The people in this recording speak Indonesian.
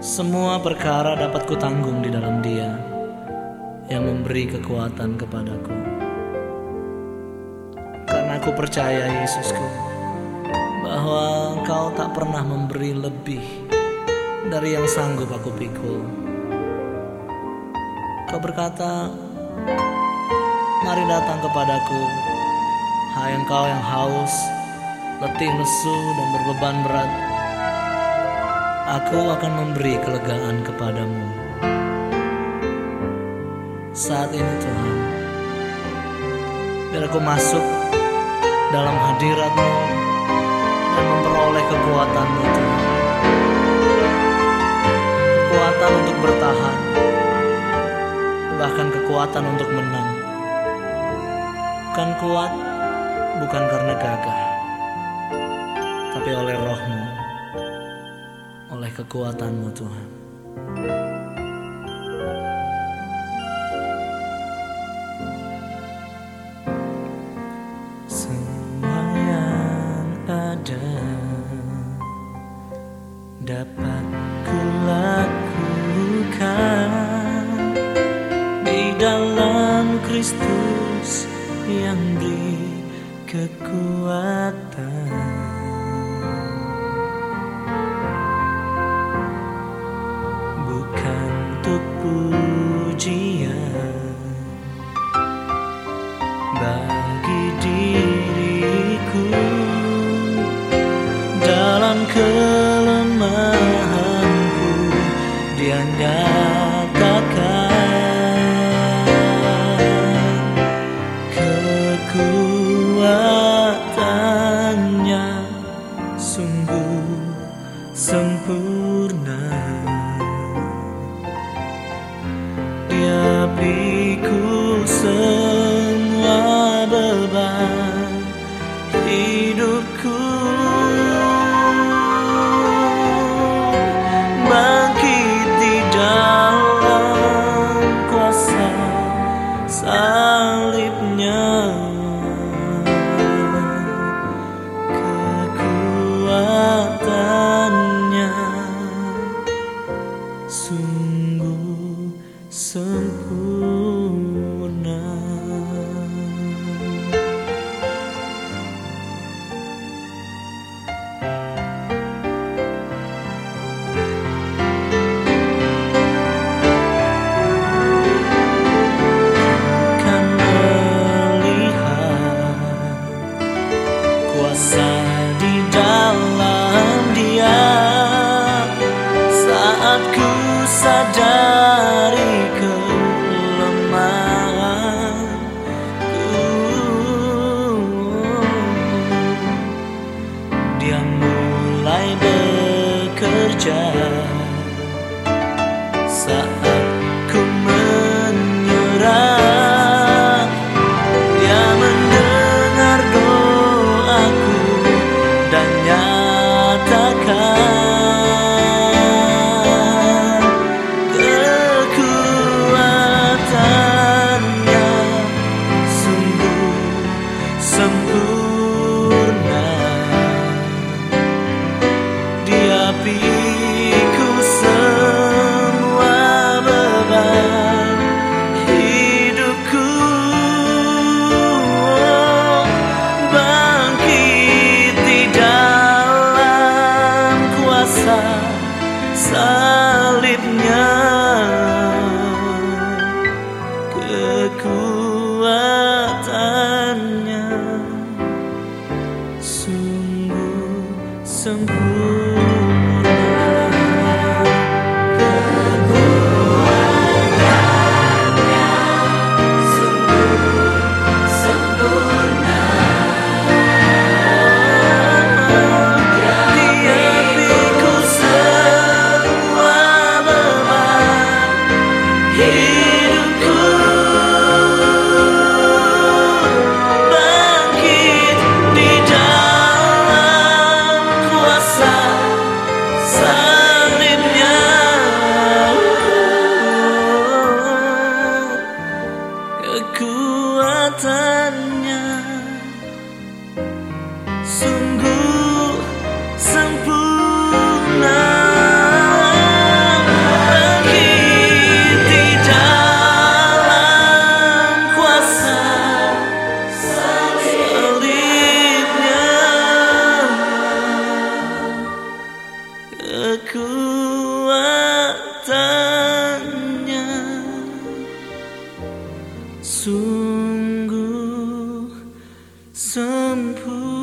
Semua perkara dapat kutanggung di dalam Dia yang memberi kekuatan kepadaku. Karena aku percaya Yesusku bahwa Engkau tak pernah memberi lebih dari yang sanggup aku pikul. Kau berkata, "Mari datang kepadaku, hai engkau yang haus, letih lesu dan berbeban berat." Aku akan memberi kelegaan kepadamu. Saat ini Tuhan, biar aku masuk dalam hadiratmu dan memperoleh kekuatanmu Tuhan. Kekuatan untuk bertahan, bahkan kekuatan untuk menang. Bukan kuat, bukan karena gagah, tapi oleh rohmu kekuatanmu Tuhan. Semua yang ada dapat kulakukan di dalam Kristus yang beri kekuatan. Pujian bagi diriku dalam kelemahanku dia nyatakan kekuatannya sungguh sempurna pikul semua saat ku sadari kelemahanku dia mulai bekerja dia pikul semua beban hidupku. Bangkit di dalam kuasa salibnya kekuatannya sungguh sempurna